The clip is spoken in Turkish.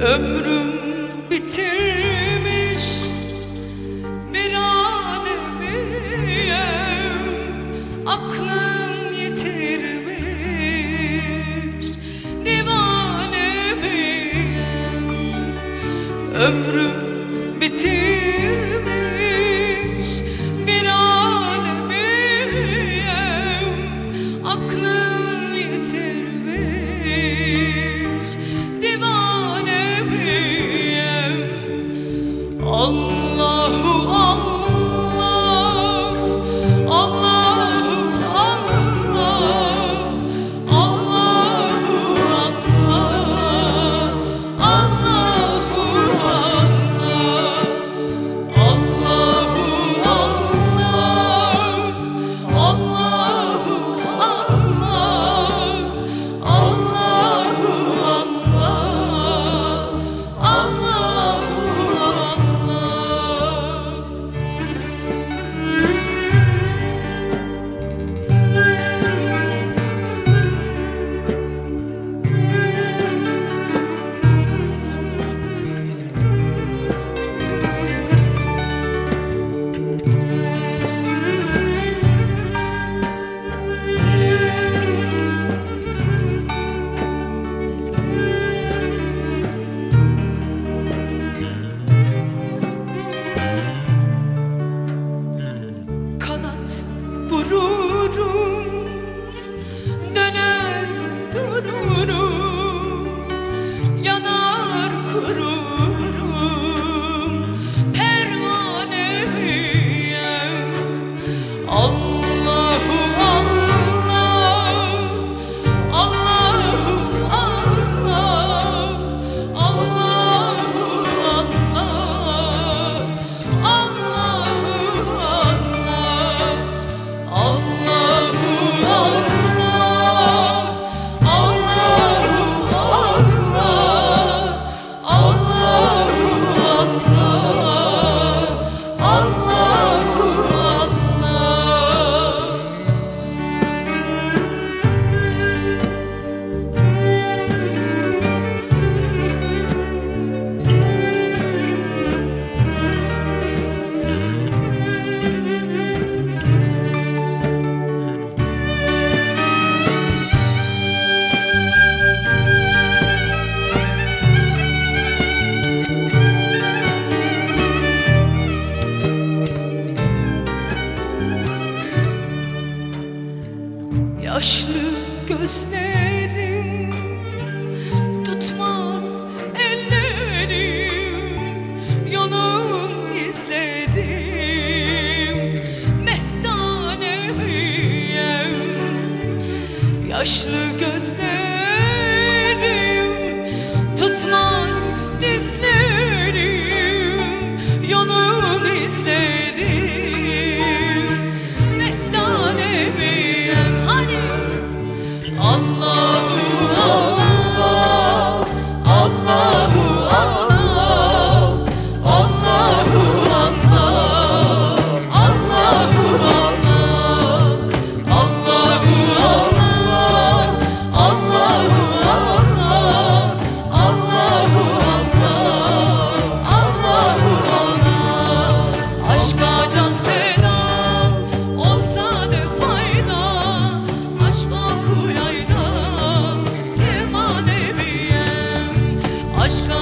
Ömrüm bitirmiş bir alemim Aklım yitirmiş divanemim Ömrüm bitirmiş bir alemim Aklım yitirmiş Allahu Akbar gözlerim tutmaz ellerim yolun izlerim. Mestaneyim yaşlı gözlerim tutmaz dizlerim yolun izlerim. Allah aşka